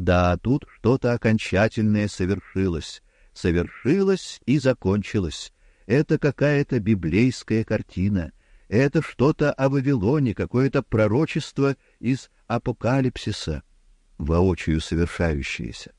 Да, тут что-то окончательное совершилось, совершилось и закончилось. Это какая-то библейская картина. Это что-то о Вавилоне, какое-то пророчество из апокалипсиса, воочию совершающееся.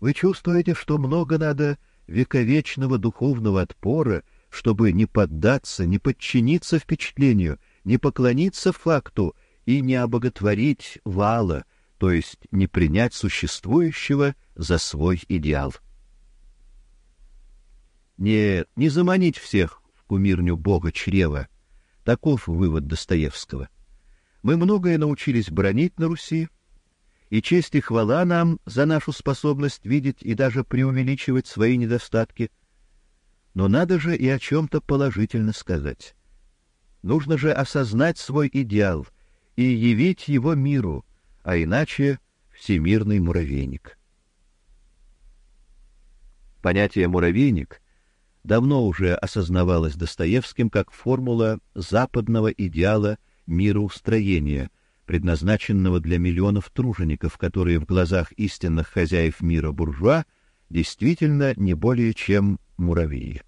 Вы чувствуете, что много надо вековечного духовного отпора, чтобы не поддаться, не подчиниться впечатлению, не поклониться факту и не обоготворить вала, то есть не принять существующего за свой идеал. Нет, не заманить всех в кумирню бога чрева. Таков вывод Достоевского. Мы многое научились бронить на Руси, и честь и хвала нам за нашу способность видеть и даже преувеличивать свои недостатки. Но надо же и о чем-то положительно сказать. Нужно же осознать свой идеал и явить его миру, а иначе всемирный муравейник. Понятие муравейник давно уже осознавалось Достоевским как формула западного идеала мироустроения, предназначенного для миллионов тружеников, которые в глазах истинных хозяев мира буржуа действительно не более чем муравьи.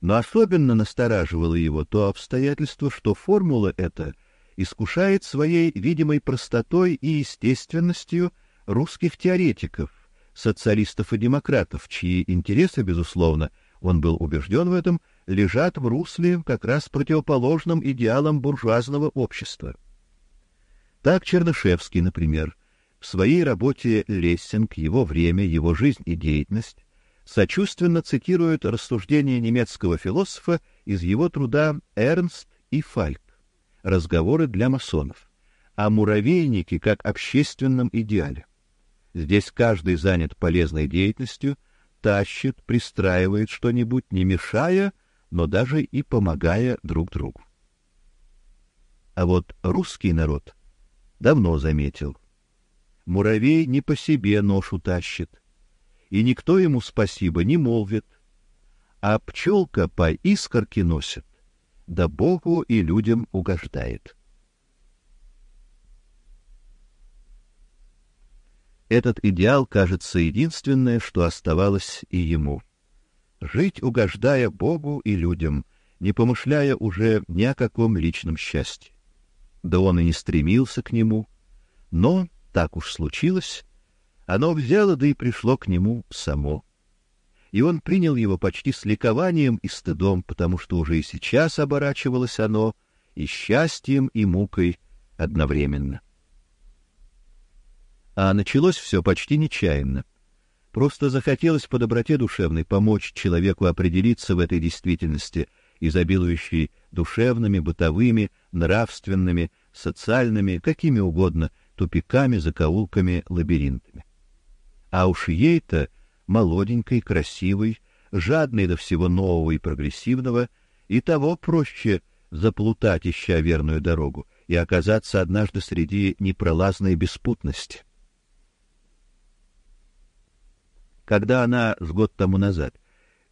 Но особенно настораживало его то обстоятельство, что формула эта искушает своей видимой простотой и естественностью русских теоретиков, социалистов и демократов, чьи интересы, безусловно, он был убежден в этом, лежат в русле как раз противоположным идеалам буржуазного общества. Так Чернышевский, например, в своей работе Лессинг, его время, его жизнь и деятельность сочувственно цитирует рассуждения немецкого философа из его труда Эрнст и Фальк. Разговоры для масонов о муравейнике как общественном идеале. Здесь каждый занят полезной деятельностью, тащит, пристраивает что-нибудь, не мешая, но даже и помогая друг другу. А вот русский народ давно заметил. Муравей не по себе ношу тащит, и никто ему спасибо не молвит, а пчелка по искорке носит, да Богу и людям угождает. Этот идеал, кажется, единственное, что оставалось и ему. Жить, угождая Богу и людям, не помышляя уже ни о каком личном счастье. Да он и не стремился к нему, но так уж случилось, оно взяло да и пришло к нему само. И он принял его почти с ликованием и стыдом, потому что уже и сейчас оборачивалось оно и счастьем, и мукой одновременно. А началось все почти нечаянно. Просто захотелось по доброте душевной помочь человеку определиться в этой действительности, изобилующей душевными, бытовыми, нравственными, социальными, какими угодно тупиками, закоулками, лабиринтами. А уж ей-то молоденькой, красивой, жадной до всего нового и прогрессивного, и того проще заплутать, ища верную дорогу, и оказаться однажды среди непролазной беспутности. Когда она с год тому назад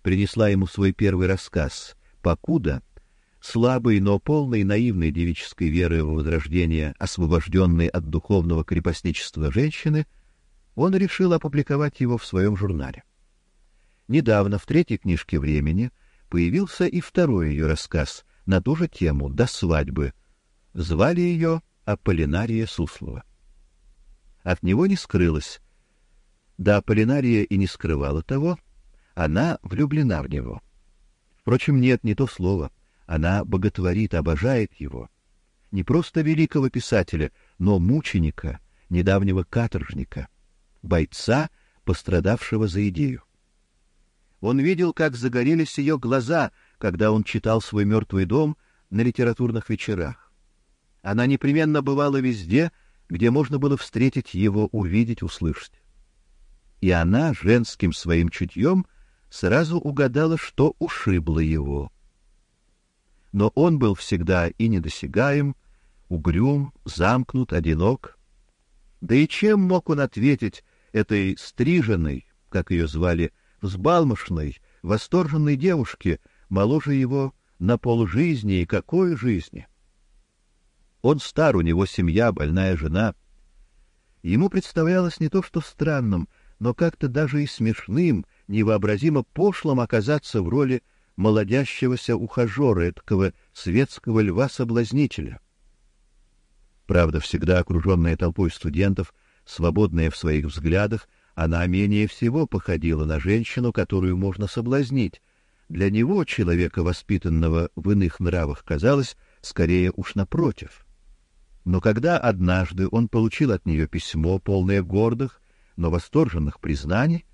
принесла ему свой первый рассказ «Покуда», слабый, но полный наивной девической веры в возрождение, освобожденной от духовного крепостничества женщины, он решил опубликовать его в своем журнале. Недавно в третьей книжке «Времени» появился и второй ее рассказ на ту же тему «До свадьбы». Звали ее Аполлинария Суслова. От него не скрылось, да Полинария и не скрывала того, она влюблена в него. Впрочем, нет, не то слово. Она боготворит, обожает его. Не просто великого писателя, но мученика, недавнего каторжника, бойца, пострадавшего за идею. Он видел, как загорелись ее глаза, когда он читал свой мертвый дом на литературных вечерах. Она непременно бывала везде, где можно было встретить его, увидеть, услышать и она женским своим чутьем сразу угадала, что ушибло его. Но он был всегда и недосягаем, угрюм, замкнут, одинок. Да и чем мог он ответить этой стриженной, как ее звали, взбалмошной, восторженной девушке, моложе его на полжизни и какой жизни? Он стар, у него семья, больная жена — Ему представлялось не то что странным, но как-то даже и смешным, невообразимо пошлым оказаться в роли молодящегося ухажера, этого светского льва-соблазнителя. Правда, всегда окруженная толпой студентов, свободная в своих взглядах, она менее всего походила на женщину, которую можно соблазнить. Для него, человека воспитанного в иных нравах, казалось, скорее уж напротив. Но когда однажды он получил от нее письмо, полное гордых, но восторженных признаний,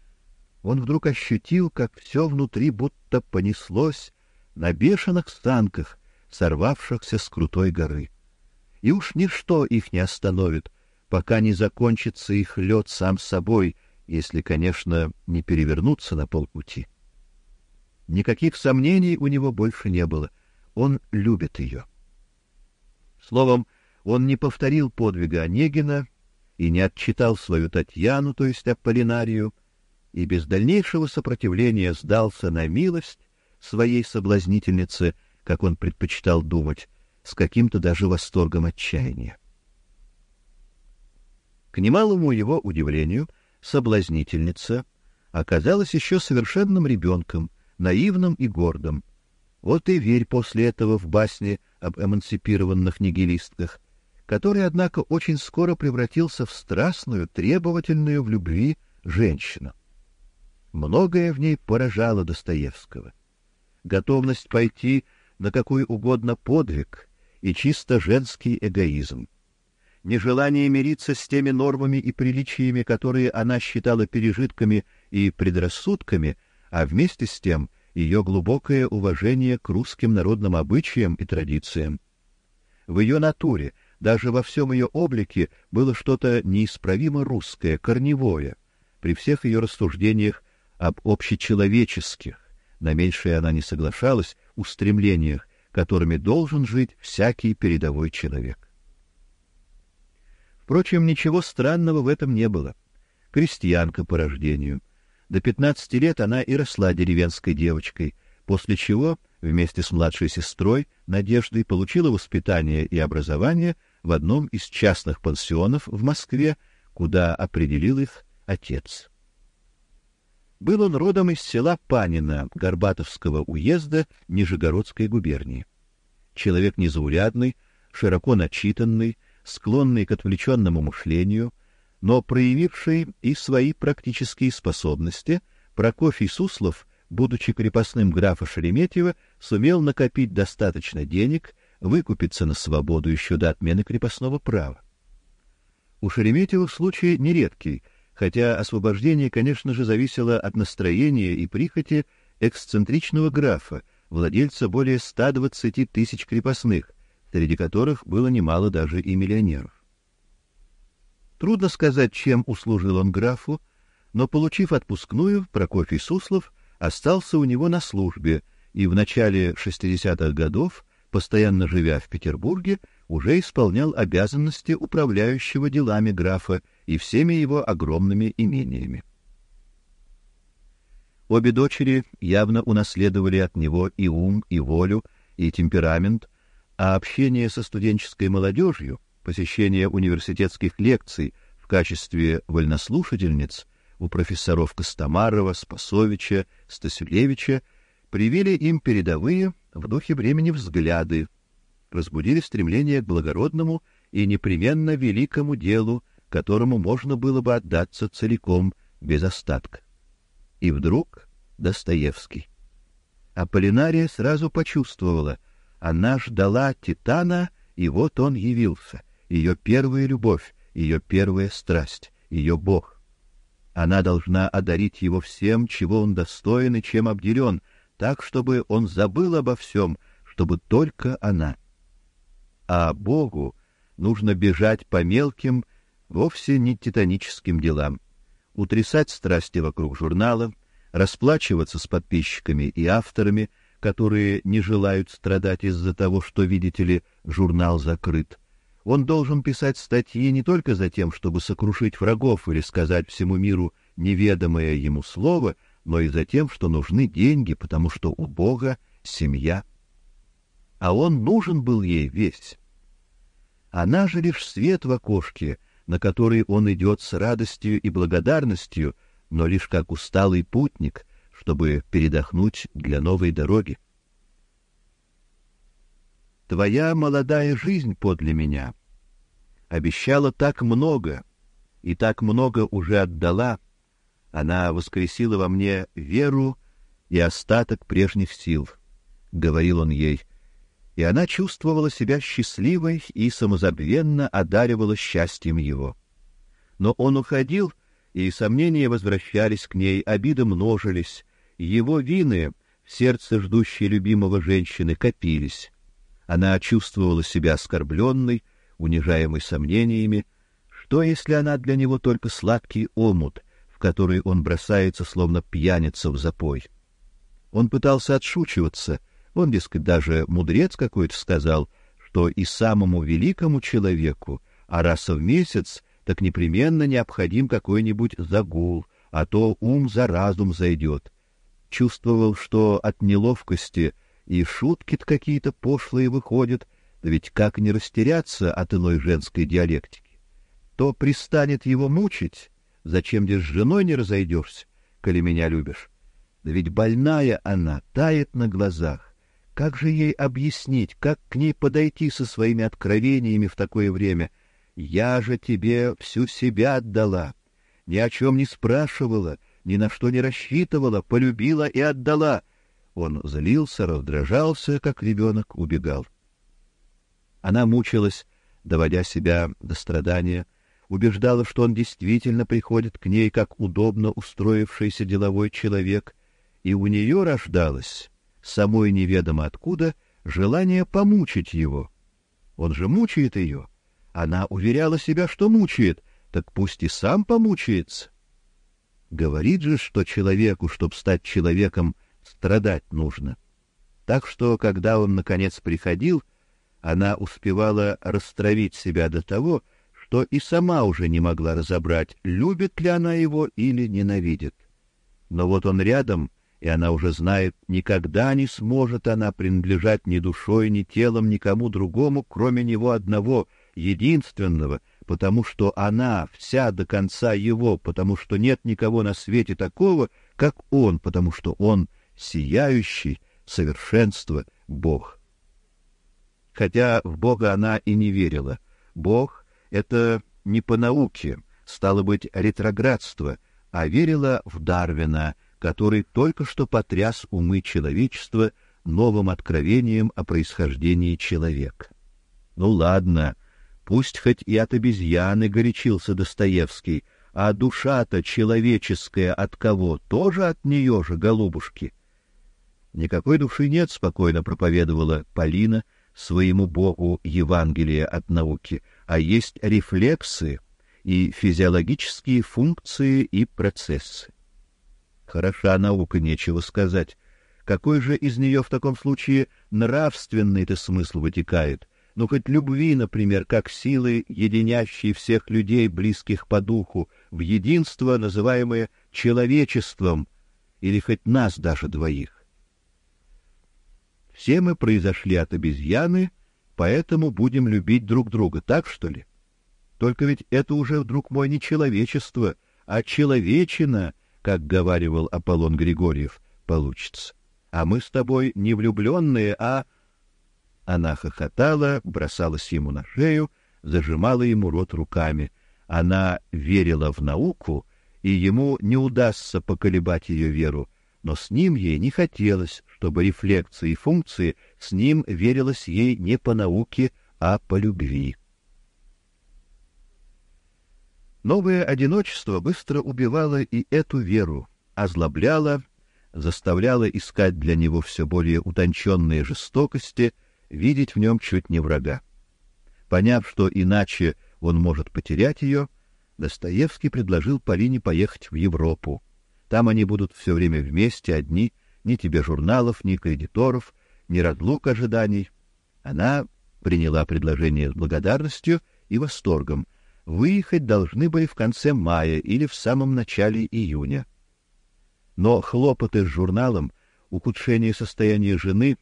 он вдруг ощутил, как все внутри будто понеслось на бешеных станках, сорвавшихся с крутой горы. И уж ничто их не остановит, пока не закончится их лед сам собой, если, конечно, не перевернуться на полпути. Никаких сомнений у него больше не было. Он любит ее. Словом, он не повторил подвига Онегина и не отчитал свою Татьяну, то есть Аполлинарию, и без дальнейшего сопротивления сдался на милость своей соблазнительнице, как он предпочитал думать, с каким-то даже восторгом отчаяния. К немалому его удивлению, соблазнительница оказалась еще совершенным ребенком, наивным и гордым. Вот и верь после этого в басни об эмансипированных нигилистках, который, однако, очень скоро превратился в страстную, требовательную в любви женщину. Многое в ней поражало Достоевского. Готовность пойти на какой угодно подвиг и чисто женский эгоизм нежелание мириться с теми нормами и приличиями, которые она считала пережитками и предрассудками, а вместе с тем ее глубокое уважение к русским народным обычаям и традициям. В ее натуре, даже во всем ее облике, было что-то неисправимо русское, корневое. При всех ее рассуждениях об общечеловеческих, на меньшее она не соглашалась, устремлениях, которыми должен жить всякий передовой человек. Впрочем, ничего странного в этом не было. Крестьянка по рождению. До пятнадцати лет она и росла деревенской девочкой, после чего вместе с младшей сестрой Надеждой получила воспитание и образование в одном из частных пансионов в Москве, куда определил их отец. Был он родом из села Панино Горбатовского уезда Нижегородской губернии. Человек незаурядный, широко начитанный, склонный к отвлеченному мышлению, но проявивший и свои практические способности, Прокофий Суслов, будучи крепостным графа Шереметьева, сумел накопить достаточно денег, выкупиться на свободу еще до отмены крепостного права. У Шереметьева случай нередкий, хотя освобождение, конечно же, зависело от настроения и прихоти эксцентричного графа, владельца более 120 тысяч крепостных, среди которых было немало даже и миллионеров. Трудно сказать, чем услужил он графу, но получив отпускную, Прокофий Суслов остался у него на службе и в начале 60-х годов, постоянно живя в Петербурге, уже исполнял обязанности управляющего делами графа и всеми его огромными имениями. Обе дочери явно унаследовали от него и ум, и волю, и темперамент, а общение со студенческой молодежью, посещение университетских лекций в качестве вольнослушательниц у профессоров Костомарова, Спасовича, Стасюлевича привели им передовые в духе времени взгляды, разбудили стремление к благородному и непременно великому делу, которому можно было бы отдаться целиком, без остатка. И вдруг Достоевский. Аполлинария сразу почувствовала — она ждала Титана, и вот он явился. Ее первая любовь, ее первая страсть, ее Бог. Она должна одарить его всем, чего он достоин и чем обделен, так, чтобы он забыл обо всем, чтобы только она. А Богу нужно бежать по мелким, вовсе не титаническим делам, утрясать страсти вокруг журнала, расплачиваться с подписчиками и авторами — которые не желают страдать из-за того, что, видите ли, журнал закрыт. Он должен писать статьи не только за тем, чтобы сокрушить врагов или сказать всему миру неведомое ему слово, но и за тем, что нужны деньги, потому что у Бога семья. А он нужен был ей весь. Она же лишь свет в окошке, на который он идет с радостью и благодарностью, но лишь как усталый путник, чтобы передохнуть для новой дороги. Твоя молодая жизнь подле меня обещала так много и так много уже отдала. Она воскресила во мне веру и остаток прежних сил, говорил он ей и она чувствовала себя счастливой и самозабвенно одаривала счастьем его. Но он уходил, и сомнения возвращались к ней, обиды множились, его вины в сердце ждущей любимого женщины копились. Она чувствовала себя оскорбленной, унижаемой сомнениями. Что, если она для него только сладкий омут, в который он бросается, словно пьяница в запой? Он пытался отшучиваться — он, дескать, даже мудрец какой-то сказал, что и самому великому человеку, а раз в месяц, так непременно необходим какой-нибудь загул, а то ум за разум зайдет. Чувствовал, что от неловкости и шутки какие-то пошлые выходят, да ведь как не растеряться от иной женской диалектики? То пристанет его мучить, зачем же с женой не разойдешься, коли меня любишь? Да ведь больная она, тает на глазах. Как же ей объяснить, как к ней подойти со своими откровениями в такое время? Я же тебе всю себя отдала, ни о чем не спрашивала, ни на что не рассчитывала, полюбила и отдала. Он злился, раздражался, как ребенок, убегал. Она мучилась, доводя себя до страдания, убеждала, что он действительно приходит к ней как удобно устроившийся деловой человек, и у нее рождалось самой неведомо откуда, желание помучить его. Он же мучает ее. Она уверяла себя, что мучает, так пусть и сам помучается. Говорит же, что человеку, чтобы стать человеком, страдать нужно. Так что, когда он наконец приходил, она успевала растравить себя до того, что и сама уже не могла разобрать, любит ли она его или ненавидит. Но вот он рядом — и она уже знает, никогда не сможет она принадлежать ни душой, ни телом никому другому, кроме него одного, единственного, потому что она вся до конца его, потому что нет никого на свете такого, как он, потому что он сияющий, совершенство, Бог. Хотя в Бога она и не верила. Бог это не по науке, стало быть, ретроградство, а верила в Дарвина, который только что потряс умы человечества новым откровением о происхождении человека. Ну ладно, пусть хоть и от обезьяны горячился Достоевский, а душа-то человеческая от кого? Тоже от нее же, голубушки. Никакой души нет, спокойно проповедовала Полина своему богу Евангелие от науки, а есть рефлексы и физиологические функции и процессы. Хороша наука, нечего сказать. Какой же из нее в таком случае нравственный-то смысл вытекает? Ну, хоть любви, например, как силы, единящей всех людей, близких по духу, в единство, называемое человечеством, или хоть нас даже двоих. Все мы произошли от обезьяны, поэтому будем любить друг друга, так что ли? Только ведь это уже, друг мой, не человечество, а человечина — как говаривал Аполлон Григорьев, получится. А мы с тобой не влюбленные, а Она хохотала, бросалась ему на шею, зажимала ему рот руками. Она верила в науку, и ему не удастся поколебать ее веру, но с ним ей не хотелось, чтобы рефлекции и функции с ним верилось ей не по науке, а по любви. Новое одиночество быстро убивало и эту веру, озлобляло, заставляло искать для него все более утонченные жестокости, видеть в нем чуть не врага. Поняв, что иначе он может потерять ее, Достоевский предложил Полине поехать в Европу. Там они будут все время вместе, одни, ни тебе журналов, ни кредиторов, ни разлук ожиданий. Она приняла предложение с благодарностью и восторгом, выехать должны были в конце мая или в самом начале июня. Но хлопоты с журналом, ухудшение состояния жены,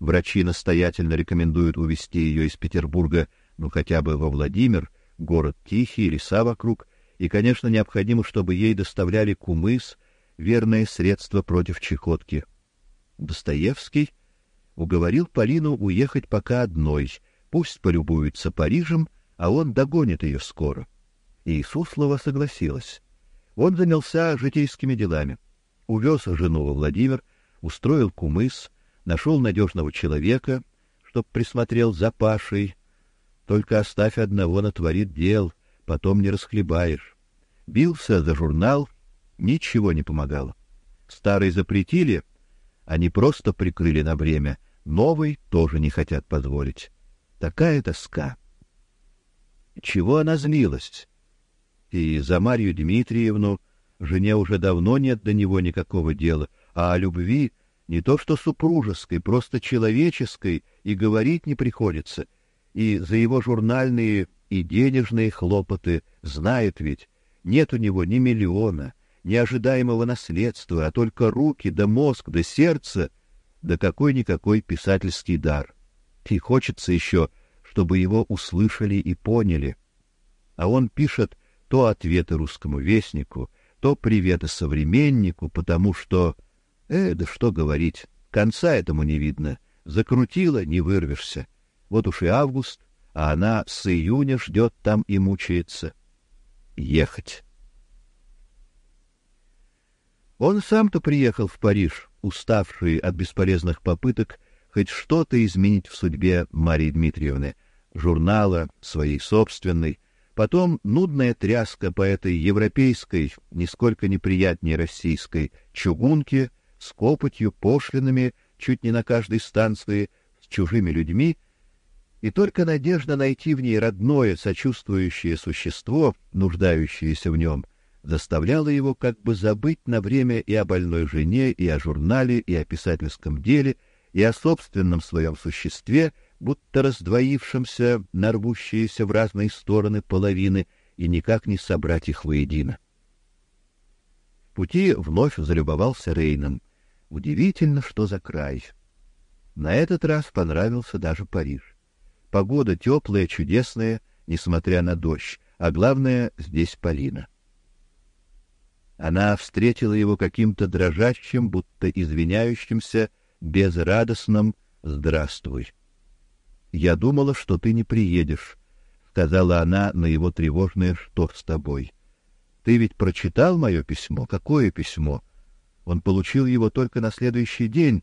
врачи настоятельно рекомендуют увезти ее из Петербурга, ну хотя бы во Владимир, город тихий, леса вокруг, и, конечно, необходимо, чтобы ей доставляли кумыс, верное средство против чехотки. Достоевский уговорил Полину уехать пока одной, пусть полюбуется Парижем, а он догонит ее скоро. И Суслова согласилась. Он занялся житейскими делами. Увез жену во Владимир, устроил кумыс, нашел надежного человека, чтоб присмотрел за Пашей. Только оставь одного, натворит дел, потом не расхлебаешь. Бился за журнал, ничего не помогало. Старый запретили, они просто прикрыли на время, новый тоже не хотят позволить. Такая тоска. Чего она злилась? И за Марию Дмитриевну жене уже давно нет до него никакого дела, а о любви не то что супружеской, просто человеческой и говорить не приходится. И за его журнальные и денежные хлопоты знает ведь, нет у него ни миллиона, ни ожидаемого наследства, а только руки да мозг да сердце, да какой-никакой писательский дар. И хочется еще, чтобы его услышали и поняли. А он пишет то ответы русскому вестнику, то приветы современнику, потому что Э, да что говорить, конца этому не видно. Закрутила, не вырвешься. Вот уж и август, а она с июня ждет там и мучается. Ехать. Он сам-то приехал в Париж, уставший от бесполезных попыток хоть что-то изменить в судьбе Марии Дмитриевны, журнала своей собственной, потом нудная тряска по этой европейской, нисколько неприятнее российской чугунке с копотью, пошлинами чуть не на каждой станции, с чужими людьми, и только надежда найти в ней родное, сочувствующее существо, нуждающееся в нем, заставляла его как бы забыть на время и о больной жене, и о журнале, и о писательском деле, и о собственном своем существе, будто раздвоившемся, нарвущиеся в разные стороны половины, и никак не собрать их воедино. В пути вновь залюбовался Рейном. Удивительно, что за край. На этот раз понравился даже Париж. Погода теплая, чудесная, несмотря на дождь, а главное, здесь Полина. Она встретила его каким-то дрожащим, будто извиняющимся, безрадостным «Здравствуй». «Я думала, что ты не приедешь», — сказала она на его тревожное «Что с тобой?» «Ты ведь прочитал мое письмо? Какое письмо?» Он получил его только на следующий день,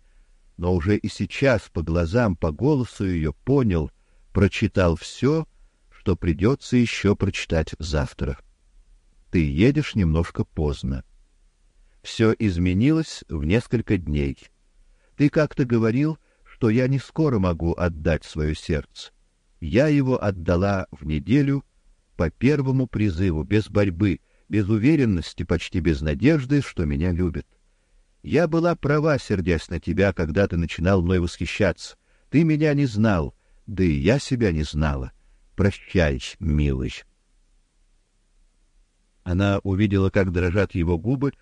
но уже и сейчас по глазам, по голосу ее понял, прочитал все, что придется еще прочитать завтра. Ты едешь немножко поздно. Все изменилось в несколько дней. Ты как-то говорил, что я не скоро могу отдать свое сердце. Я его отдала в неделю по первому призыву, без борьбы, без уверенности, почти без надежды, что меня любят. Я была права, сердясь на тебя, когда ты начинал мной восхищаться. Ты меня не знал, да и я себя не знала. Прощай, милый. Она увидела, как дрожат его губы,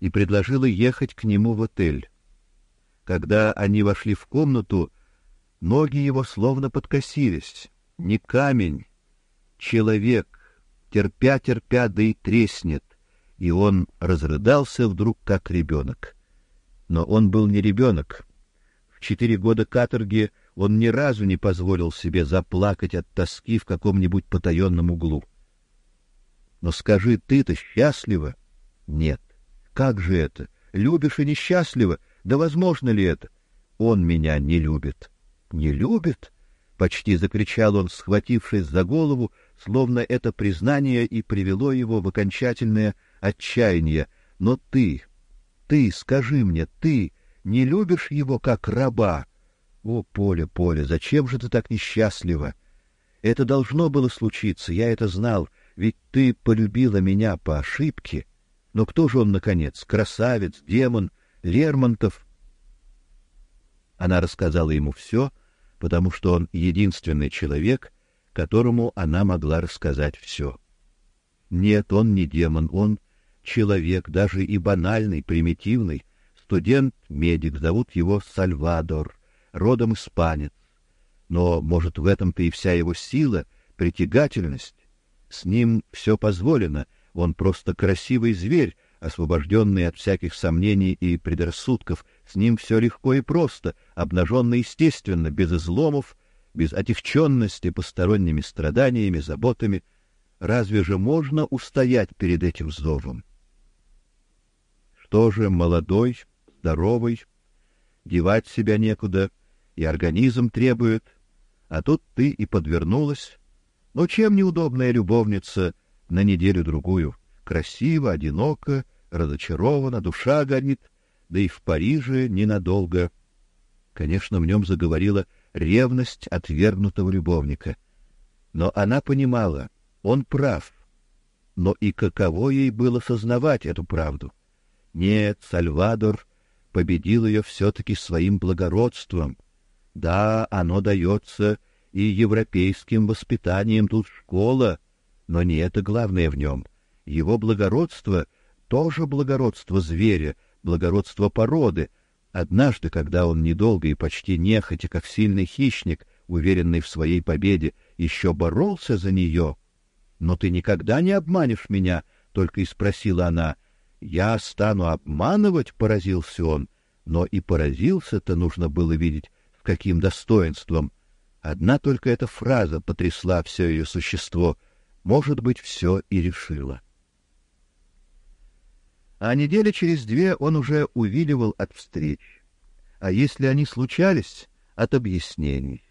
и предложила ехать к нему в отель. Когда они вошли в комнату, ноги его словно подкосились. Не камень, человек, терпя-терпя, да и треснет, и он разрыдался вдруг, как ребенок. Но он был не ребенок. В четыре года каторги он ни разу не позволил себе заплакать от тоски в каком-нибудь потаенном углу. Но скажи, ты-то счастлива? Нет. Как же это? Любишь и несчастлива? Да возможно ли это? Он меня не любит. Не любит? Почти закричал он, схватившись за голову, словно это признание и привело его в окончательное отчаяние. Но ты, ты, скажи мне, ты не любишь его как раба? О, Поле, Поле, зачем же ты так несчастлива? Это должно было случиться, я это знал, ведь ты полюбила меня по ошибке. Но кто же он наконец? Красавец, демон, Лермонтов? Она рассказала ему все, потому что он единственный человек, которому она могла рассказать все. Нет, он не демон, он человек, даже и банальный, примитивный, студент-медик, зовут его Сальвадор, родом испанец. Но, может, в этом-то и вся его сила, притягательность. с ним все позволено, он просто красивый зверь, освобожденный от всяких сомнений и предрассудков, с ним все легко и просто, обнаженно естественно, без изломов, без отягченности посторонними страданиями, заботами. Разве же можно устоять перед этим зовом? Что же молодой, здоровый, девать себя некуда, и организм требует, а тут ты и подвернулась. Ну чем неудобная любовница на неделю-другую? Красиво, одиноко, разочарована, душа горит, да и в Париже ненадолго. Конечно, в нем заговорила ревность отвергнутого любовника. Но она понимала, он прав. Но и каково ей было сознавать эту правду? Нет, Сальвадор победил ее все-таки своим благородством. Да, оно дается и европейским воспитанием, тут школа, но не это главное в нем. Его благородство тоже благородство зверя, благородство породы. Однажды, когда он недолго и почти нехотя, как сильный хищник, уверенный в своей победе, еще боролся за нее, но ты никогда не обманешь меня, только и спросила она. Я стану обманывать, поразился он, но и поразился-то нужно было видеть с каким достоинством. Одна только эта фраза потрясла все ее существо, может быть, все и решила. А недели через две он уже увиливал от встреч, а если они случались, от объяснений.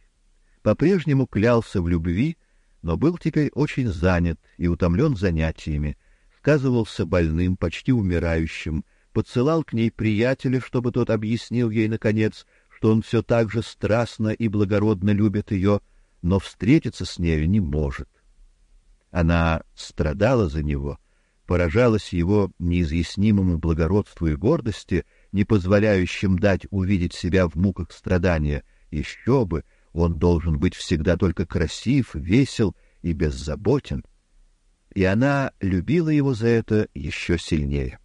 По-прежнему клялся в любви, но был теперь очень занят и утомлен занятиями, сказывался больным, почти умирающим, подсылал к ней приятеля, чтобы тот объяснил ей наконец, что он все так же страстно и благородно любит ее, но встретиться с нею не может. Она страдала за него, поражалась его неизъяснимому благородству и гордости, не позволяющим дать увидеть себя в муках страдания. Еще бы, он должен быть всегда только красив, весел и беззаботен и она любила его за это еще сильнее.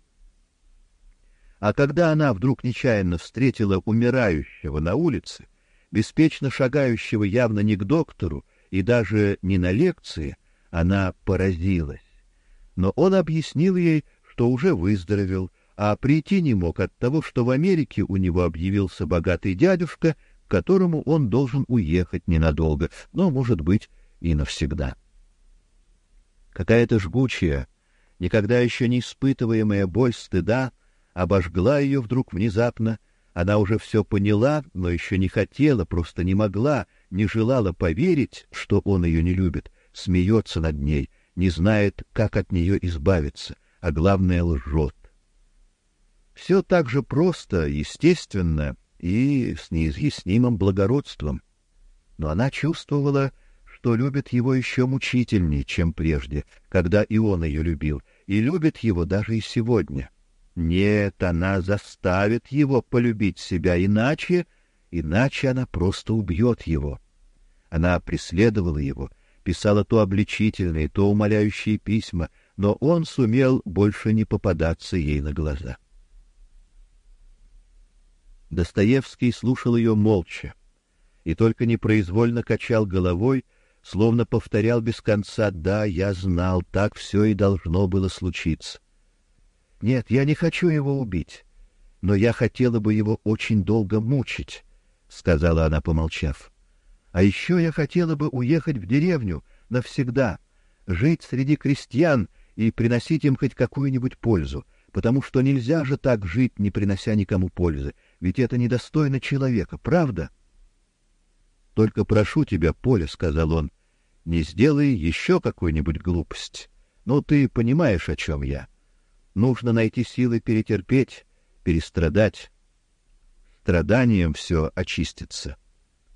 А когда она вдруг нечаянно встретила умирающего на улице, беспечно шагающего явно не к доктору и даже не на лекции, она поразилась. Но он объяснил ей, что уже выздоровел, а прийти не мог от того, что в Америке у него объявился богатый дядюшка, к которому он должен уехать ненадолго, но, может быть, и навсегда. Какая-то жгучая, никогда еще не испытываемая боль стыда обожгла ее вдруг внезапно. Она уже все поняла, но еще не хотела, просто не могла, не желала поверить, что он ее не любит, смеется над ней, не знает, как от нее избавиться, а главное лжет. Все так же просто, естественно и с неизъяснимым благородством. Но она чувствовала, что любит его еще мучительнее, чем прежде, когда и он ее любил, и любит его даже и сегодня. Нет, она заставит его полюбить себя, иначе, иначе она просто убьет его. Она преследовала его, писала то обличительные, то умоляющие письма, но он сумел больше не попадаться ей на глаза. Достоевский слушал ее молча и только непроизвольно качал головой, словно повторял без конца: "Да, я знал, так все и должно было случиться". Нет, я не хочу его убить, но я хотела бы его очень долго мучить, сказала она, помолчав. А еще я хотела бы уехать в деревню навсегда, жить среди крестьян и приносить им хоть какую-нибудь пользу, потому что нельзя же так жить, не принося никому пользы, ведь это недостойно человека, правда? Только прошу тебя, Поля, сказал он, не сделай еще какую-нибудь глупость. Ну ты понимаешь, о чем я. Нужно найти силы перетерпеть, перестрадать. Страданием все очистится.